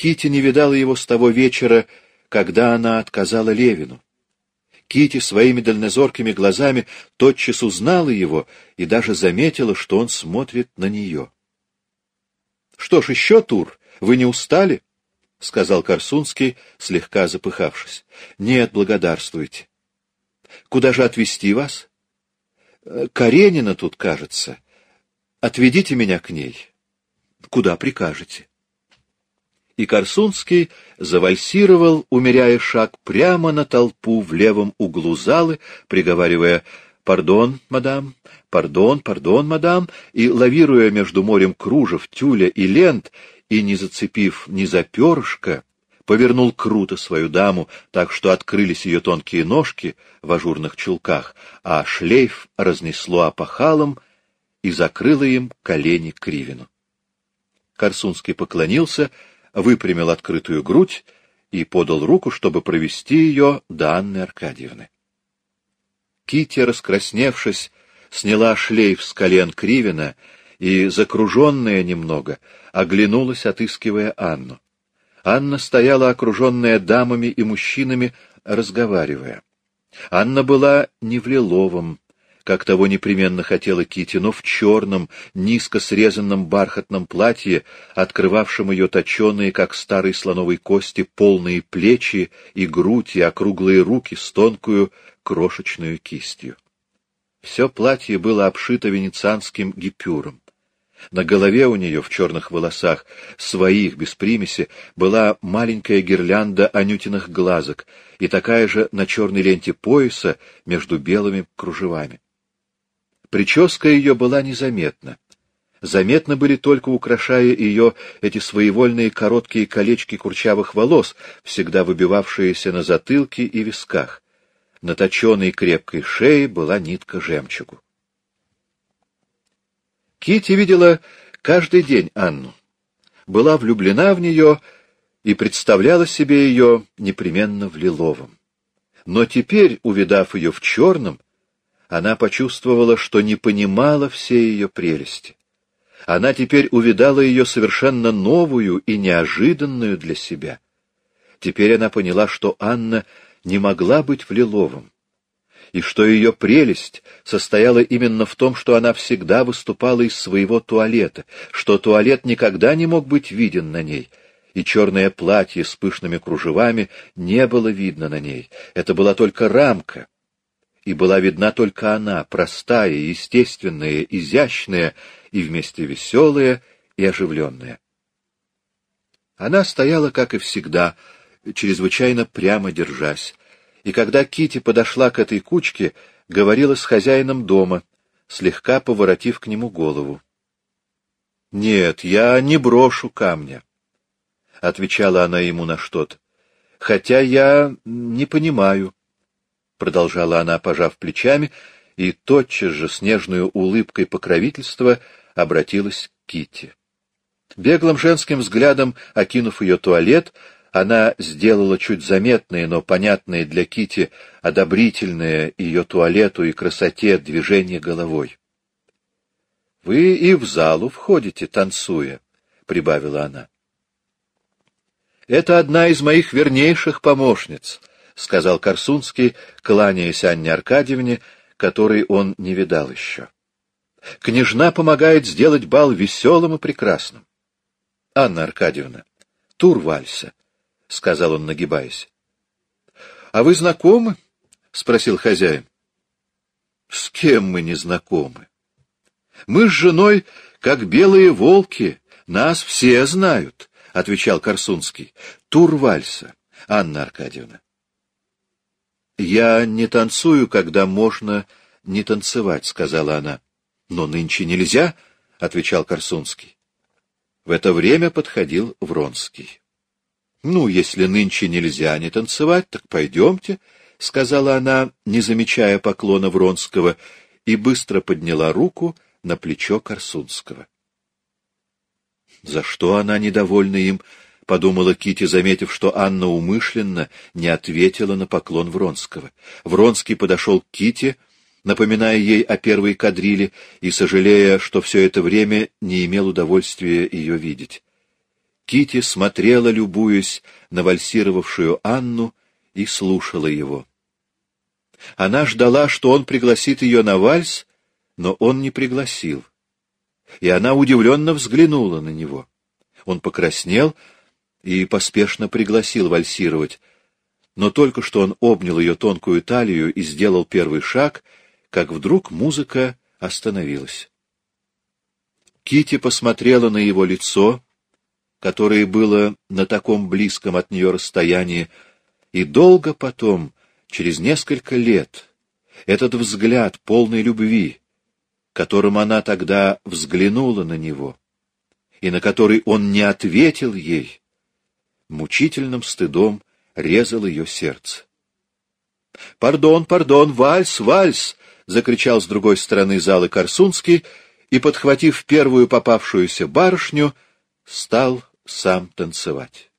Кити не видала его с того вечера, когда она отказала Левину. Кити своими дальнозоркими глазами тотчас узнала его и даже заметила, что он смотрит на нее. — Что ж еще, Тур, вы не устали? — сказал Корсунский, слегка запыхавшись. — Нет, благодарствуйте. — Куда же отвезти вас? Каренина тут, кажется. Отведите меня к ней. — Куда прикажете? И Корсунский завальсировал, умеряя шаг прямо на толпу в левом углу залы, приговаривая «Пардон, мадам, пардон, пардон, мадам», и, лавируя между морем кружев, тюля и лент, и, не зацепив ни за перышко, повернул круто свою даму, так что открылись ее тонкие ножки в ажурных чулках, а шлейф разнесло опахалом и закрыло им колени кривину. Корсунский поклонился — выпрямил открытую грудь и подал руку, чтобы провести ее до Анны Аркадьевны. Китя, раскрасневшись, сняла шлейф с колен Кривина и, закруженная немного, оглянулась, отыскивая Анну. Анна стояла, окруженная дамами и мужчинами, разговаривая. Анна была не в лиловом, как того непременно хотела Кити, но в черном, низко срезанном бархатном платье, открывавшем ее точеные, как старой слоновой кости, полные плечи и грудь и округлые руки с тонкую крошечную кистью. Все платье было обшито венецианским гипюром. На голове у нее, в черных волосах, своих, без примеси, была маленькая гирлянда анютиных глазок и такая же на черной ленте пояса между белыми кружевами. Прическа ее была незаметна. Заметны были только украшая ее эти своевольные короткие колечки курчавых волос, всегда выбивавшиеся на затылке и висках. На точенной крепкой шее была нитка жемчугу. Кити видела каждый день Анну, была влюблена в нее и представляла себе ее непременно в лиловом. Но теперь, увидав ее в черном, она почувствовала, что не понимала все ее прелести. Она теперь увидала ее совершенно новую и неожиданную для себя. Теперь она поняла, что Анна не могла быть в лиловом, и что ее прелесть состояла именно в том, что она всегда выступала из своего туалета, что туалет никогда не мог быть виден на ней, и черное платье с пышными кружевами не было видно на ней. Это была только рамка, и была видна только она, простая, естественная, изящная и вместе веселая и оживленная. Она стояла, как и всегда, чрезвычайно прямо держась, и когда Кити подошла к этой кучке, говорила с хозяином дома, слегка поворотив к нему голову. — Нет, я не брошу камня, — отвечала она ему на что-то, — хотя я не понимаю продолжала она, пожав плечами, и тотчас же с нежной улыбкой покровительства обратилась к Кити. Беглым женским взглядом, окинув ее туалет, она сделала чуть заметные, но понятные для Кити одобрительное ее туалету и красоте движение головой. — Вы и в залу входите, танцуя, — прибавила она. — Это одна из моих вернейших помощниц, — сказал Корсунский, кланяясь Анне Аркадьевне, которой он не видал еще. — Княжна помогает сделать бал веселым и прекрасным. — Анна Аркадьевна, тур вальса, — сказал он, нагибаясь. — А вы знакомы? — спросил хозяин. — С кем мы не знакомы? Мы с женой, как белые волки, нас все знают, — отвечал Корсунский. — Тур вальса, Анна Аркадьевна. «Я не танцую, когда можно не танцевать», — сказала она. «Но нынче нельзя», — отвечал Корсунский. В это время подходил Вронский. «Ну, если нынче нельзя не танцевать, так пойдемте», — сказала она, не замечая поклона Вронского, и быстро подняла руку на плечо Корсунского. За что она недовольна им, подумала Кити, заметив, что Анна умышленно не ответила на поклон Вронского. Вронский подошел к Кити, напоминая ей о первой кадриле и сожалея, что все это время не имел удовольствия ее видеть. Кити смотрела, любуясь на вальсировавшую Анну, и слушала его. Она ждала, что он пригласит ее на вальс, но он не пригласил. И она удивленно взглянула на него. Он покраснел и поспешно пригласил вальсировать, но только что он обнял ее тонкую талию и сделал первый шаг, как вдруг музыка остановилась. Кити посмотрела на его лицо, которое было на таком близком от нее расстоянии, и долго потом, через несколько лет, этот взгляд полной любви, которым она тогда взглянула на него, и на который он не ответил ей, мучительным стыдом резал ее сердце. «Пардон, пардон, вальс, вальс!» — закричал с другой стороны залы Корсунский и, подхватив первую попавшуюся барышню, стал сам танцевать.